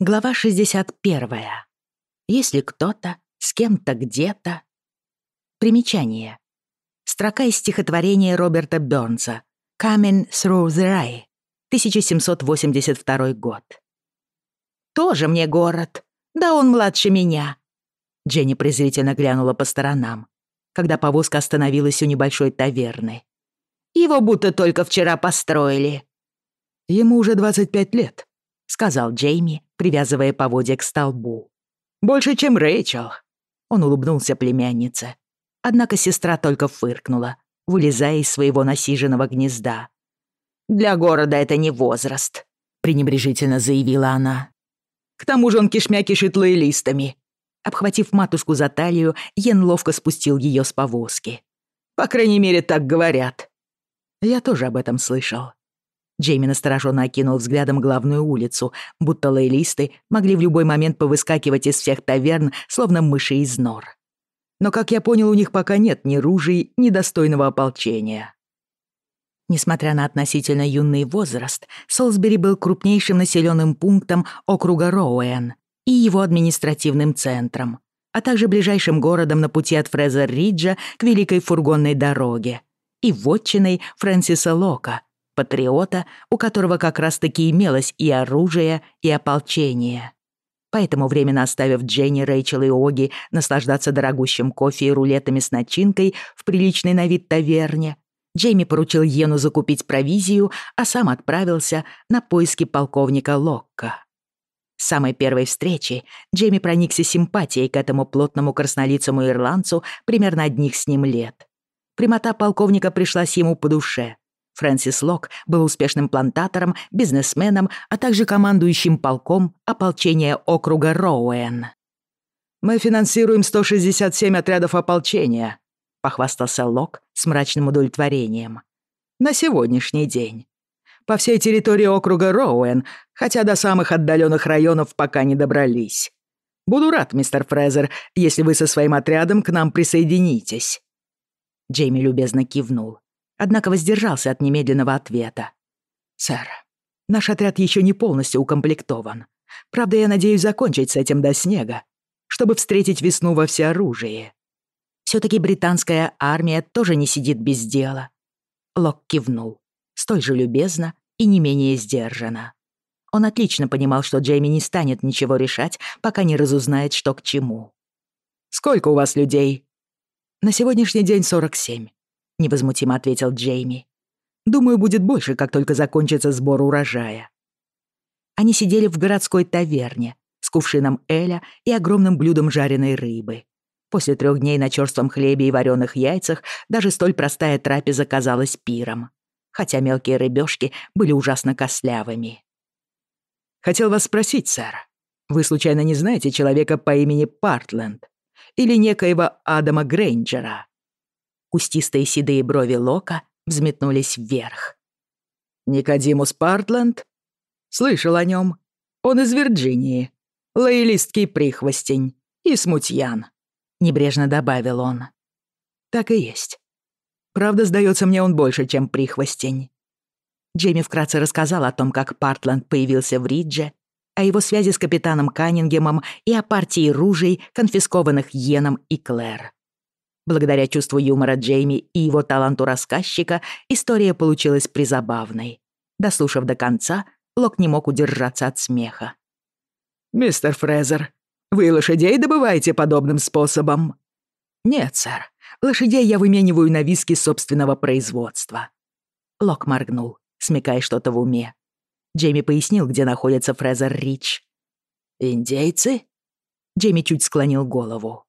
Глава 61. Если кто-то, с кем-то где-то. Примечание. Строка из стихотворения Роберта Бёрнса «Coming through the Rye», 1782 год. «Тоже мне город. Да он младше меня». Дженни презрительно глянула по сторонам, когда повозка остановилась у небольшой таверны. «Его будто только вчера построили». «Ему уже 25 лет», сказал Джейми, привязывая поводья к столбу. «Больше, чем Рэйчел!» Он улыбнулся племяннице. Однако сестра только фыркнула, вылезая из своего насиженного гнезда. «Для города это не возраст», — пренебрежительно заявила она. «К тому же он кишмя кишит листами. Обхватив матушку за талию, Йен ловко спустил ее с повозки. «По крайней мере, так говорят». «Я тоже об этом слышал», Джейминас стороженно окинул взглядом главную улицу, будто лейлисты могли в любой момент повыскакивать из всех таверн, словно мыши из нор. Но, как я понял, у них пока нет ни ружей, ни достойного ополчения. Несмотря на относительно юный возраст, Солсбери был крупнейшим населенным пунктом округа Роуэн и его административным центром, а также ближайшим городом на пути от Фрезер-Риджа к Великой фургонной дороге и вотчиной Фрэнсиса Лока — патриота, у которого как раз-таки имелось и оружие, и ополчение. Поэтому, временно оставив Дженни, Рэйчел и Оги наслаждаться дорогущим кофе и рулетами с начинкой в приличной на вид таверне, Джейми поручил Йену закупить провизию, а сам отправился на поиски полковника Локка. С самой первой встречи Джейми проникся симпатией к этому плотному краснолицому ирландцу примерно одних с ним лет. Примота полковника пришлась ему по душе — Фрэнсис Лок был успешным плантатором, бизнесменом, а также командующим полком ополчения округа Роуэн. «Мы финансируем 167 отрядов ополчения», — похвастался Лок с мрачным удовлетворением. «На сегодняшний день. По всей территории округа Роуэн, хотя до самых отдаленных районов пока не добрались. Буду рад, мистер Фрезер, если вы со своим отрядом к нам присоединитесь». Джейми любезно кивнул. однако воздержался от немедленного ответа. «Сэр, наш отряд еще не полностью укомплектован. Правда, я надеюсь закончить с этим до снега, чтобы встретить весну во всеоружии». «Все-таки британская армия тоже не сидит без дела». Лок кивнул, столь же любезно и не менее сдержанно. Он отлично понимал, что Джейми не станет ничего решать, пока не разузнает, что к чему. «Сколько у вас людей?» «На сегодняшний Не возмутимо ответил Джейми. Думаю, будет больше, как только закончится сбор урожая. Они сидели в городской таверне с кувшином эля и огромным блюдом жареной рыбы. После трех дней на черством хлебе и вареных яйцах даже столь простая трапеза казалась пиром. Хотя мелкие рыбешки были ужасно костлявыми. «Хотел вас спросить, сэр, вы случайно не знаете человека по имени Партленд или некоего Адама Грейнджера?» Кустистые седые брови Лока взметнулись вверх. «Никодимус Партланд? Слышал о нем. Он из Вирджинии. Лоялистский прихвостень. И смутьян», — небрежно добавил он. «Так и есть. Правда, сдается мне он больше, чем прихвостень». Джейми вкратце рассказал о том, как Партланд появился в Ридже, о его связи с капитаном Каннингемом и о партии ружей, конфискованных Йеном и Клэр благодаря чувству юмора Джейми и его таланту рассказчика, история получилась призабавной. Дослушав до конца, Лок не мог удержаться от смеха. «Мистер Фрезер, вы лошадей добываете подобным способом?» «Нет, сэр. Лошадей я вымениваю на виски собственного производства». Лок моргнул, смекая что-то в уме. Джейми пояснил, где находится Фрезер Рич. «Индейцы?» Джейми чуть склонил голову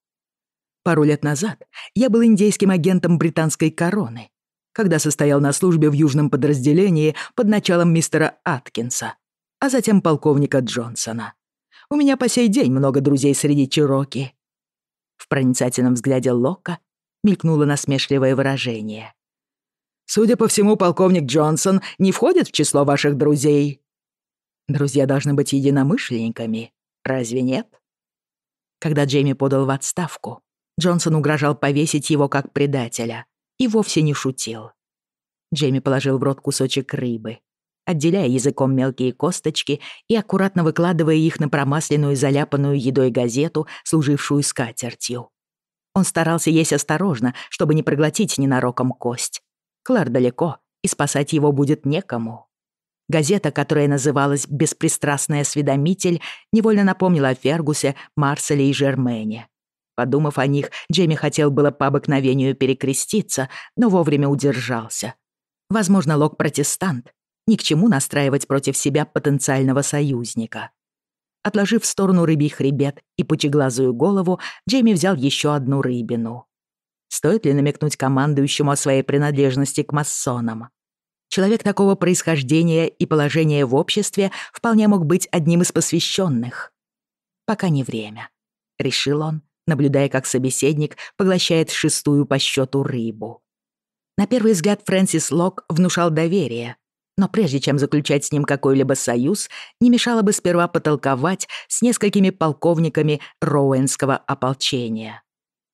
пару лет назад я был индейским агентом британской короны, когда состоял на службе в южном подразделении под началом мистера Аткинса, а затем полковника Джонсона. У меня по сей день много друзей среди чироки. В проницательном взгляде Лока мелькнуло насмешливое выражение. «Судя по всему, полковник Джонсон не входит в число ваших друзей». «Друзья должны быть единомышленниками, разве нет?» Когда Джейми подал в отставку, Джонсон угрожал повесить его как предателя и вовсе не шутил. Джейми положил в рот кусочек рыбы, отделяя языком мелкие косточки и аккуратно выкладывая их на промасленную заляпанную едой газету, служившую скатертью. Он старался есть осторожно, чтобы не проглотить ненароком кость. Клар далеко, и спасать его будет некому. Газета, которая называлась «Беспристрастный осведомитель», невольно напомнила о Фергусе, Марселе и Жермене. Подумав о них, Джейми хотел было по обыкновению перекреститься, но вовремя удержался. Возможно, Лок протестант. Ни к чему настраивать против себя потенциального союзника. Отложив в сторону рыбий хребет и пучеглазую голову, Джейми взял еще одну рыбину. Стоит ли намекнуть командующему о своей принадлежности к масонам? Человек такого происхождения и положения в обществе вполне мог быть одним из посвященных. Пока не время, решил он наблюдая, как собеседник поглощает шестую по счету рыбу. На первый взгляд Фрэнсис Лок внушал доверие, но прежде чем заключать с ним какой-либо союз, не мешало бы сперва потолковать с несколькими полковниками Роуэнского ополчения.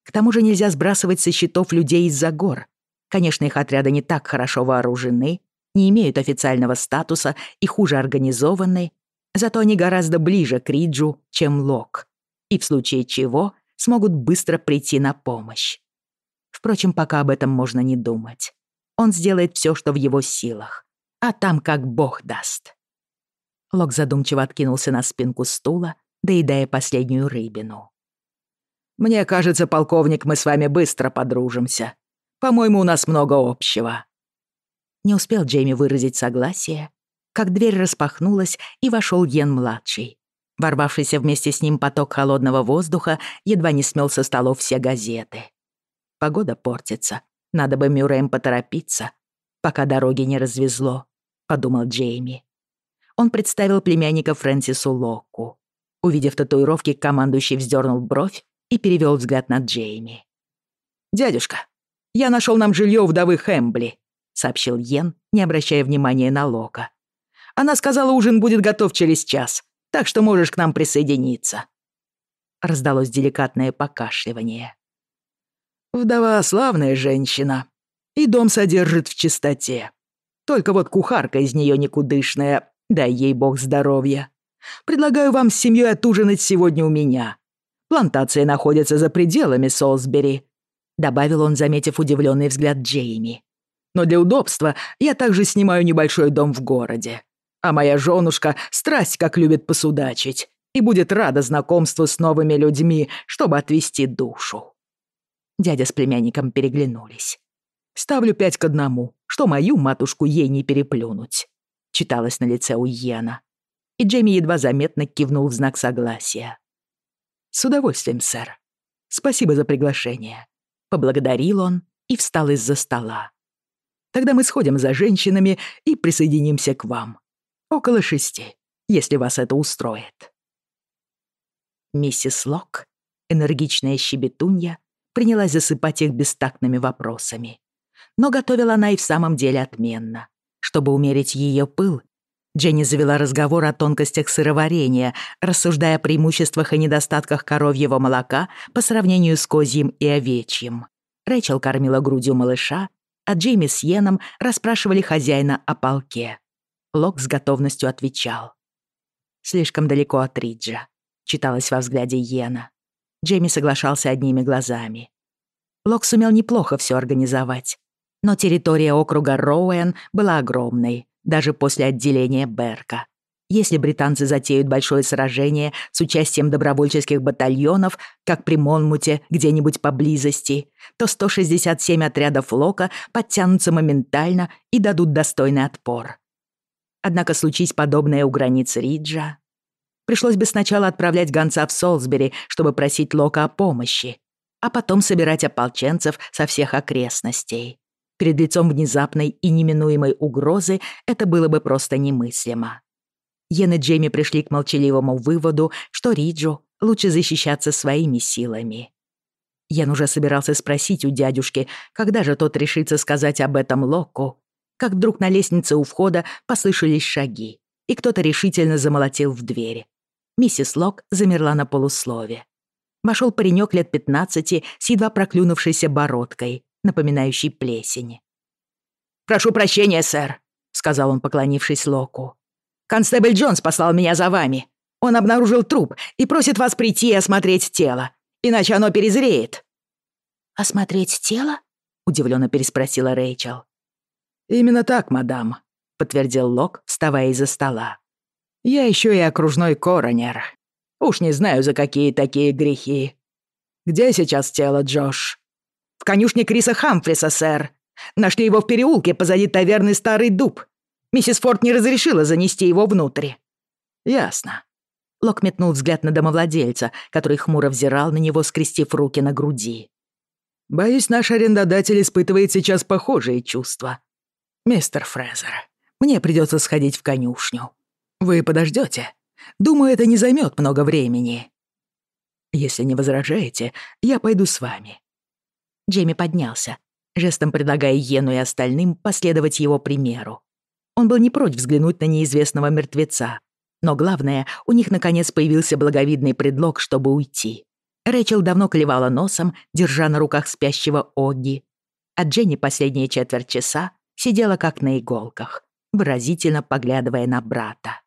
К тому же нельзя сбрасывать со счетов людей из-за гор. Конечно, их отряды не так хорошо вооружены, не имеют официального статуса и хуже организованы, зато они гораздо ближе к Риджу, чем Лок. И в случае чего смогут быстро прийти на помощь. Впрочем, пока об этом можно не думать. Он сделает все, что в его силах. А там как бог даст. Лок задумчиво откинулся на спинку стула, доедая последнюю рыбину. «Мне кажется, полковник, мы с вами быстро подружимся. По-моему, у нас много общего». Не успел Джейми выразить согласие, как дверь распахнулась, и вошел Йен-младший, Ворвавшийся вместе с ним поток холодного воздуха едва не смел со столов все газеты. Погода портится, надо бы Мюрреем поторопиться, пока дороги не развезло, подумал Джейми. Он представил племянника Фрэнсису Локку. Увидев татуировки, командующий вздернул бровь и перевел взгляд на Джейми. «Дядюшка, я нашел нам жилье у вдовы Хэмбли», — сообщил Йен, не обращая внимания на Лока. «Она сказала, ужин будет готов через час, так что можешь к нам присоединиться». Раздалось деликатное покашливание. «Вдова славная женщина, и дом содержит в чистоте. Только вот кухарка из нее никудышная, дай ей бог здоровья. Предлагаю вам с семьей отужинать сегодня у меня. Плантация находится за пределами Солсбери», — добавил он, заметив удивленный взгляд Джейми. «Но для удобства я также снимаю небольшой дом в городе а моя жёнушка страсть как любит посудачить и будет рада знакомству с новыми людьми, чтобы отвести душу». Дядя с племянником переглянулись. «Ставлю пять к одному, что мою матушку ей не переплюнуть», — читалось на лице у Уена. И Джейми едва заметно кивнул в знак согласия. «С удовольствием, сэр. Спасибо за приглашение», — поблагодарил он и встал из-за стола. «Тогда мы сходим за женщинами и присоединимся к вам около шести, если вас это устроит. Миссис Лок, энергичная щебетунья, принялась засыпать их бестактными вопросами. Но готовила она и в самом деле отменно. Чтобы умерить ее пыл, Дженни завела разговор о тонкостях сыроварения, рассуждая о преимуществах и недостатках коровьего молока по сравнению с козьим и овечьим. Рэчел кормила грудью малыша, а Джейми с Йеном расспрашивали хозяина о полке. Лок с готовностью отвечал. Слишком далеко от Риджа, читалось во взгляде Йена. Джейми соглашался одними глазами. Лок сумел неплохо все организовать, но территория округа Роуэн была огромной, даже после отделения Берка. Если британцы затеют большое сражение с участием добровольческих батальонов, как при Монмуте где-нибудь поблизости, то 167 отрядов Лока подтянутся моментально и дадут достойный отпор. Однако случись подобное у границ Риджа, пришлось бы сначала отправлять гонца в Солсбери, чтобы просить Лока о помощи, а потом собирать ополченцев со всех окрестностей. Перед лицом внезапной и неминуемой угрозы это было бы просто немыслимо. Йен и Джейми пришли к молчаливому выводу, что Риджу лучше защищаться своими силами. Йен уже собирался спросить у дядюшки, когда же тот решится сказать об этом Локу, как вдруг на лестнице у входа послышались шаги, и кто-то решительно замолотил в двери. Миссис Лок замерла на полуслове. Вошел паренек лет 15 с едва проклюнувшейся бородкой, напоминающей плесень. «Прошу прощения, сэр», — сказал он, поклонившись Локу. «Констебль Джонс послал меня за вами. Он обнаружил труп и просит вас прийти и осмотреть тело, иначе оно перезреет». «Осмотреть тело?» — удивленно переспросила Рэйчел. «Именно так, мадам», — подтвердил Лок, вставая из-за стола. «Я ищу и окружной коронер. Уж не знаю, за какие такие грехи. Где сейчас тело, Джош?» «В конюшне Криса Хамфриса, сэр. Нашли его в переулке позади таверны Старый Дуб. Миссис Форд не разрешила занести его внутрь». «Ясно». Лок метнул взгляд на домовладельца, который хмуро взирал на него, скрестив руки на груди. «Боюсь, наш арендодатель испытывает сейчас похожие чувства», Мистер Фрезер, мне придется сходить в конюшню. Вы подождете? Думаю, это не займет много времени. Если не возражаете, я пойду с вами». Джейми поднялся, жестом предлагая Йену и остальным последовать его примеру. Он был не прочь взглянуть на неизвестного мертвеца, но главное, у них наконец появился благовидный предлог, чтобы уйти. Рэчел давно клевала носом, держа на руках спящего Огги, а Дженни последние четверть часа сидела как на иголках, выразительно поглядывая на брата.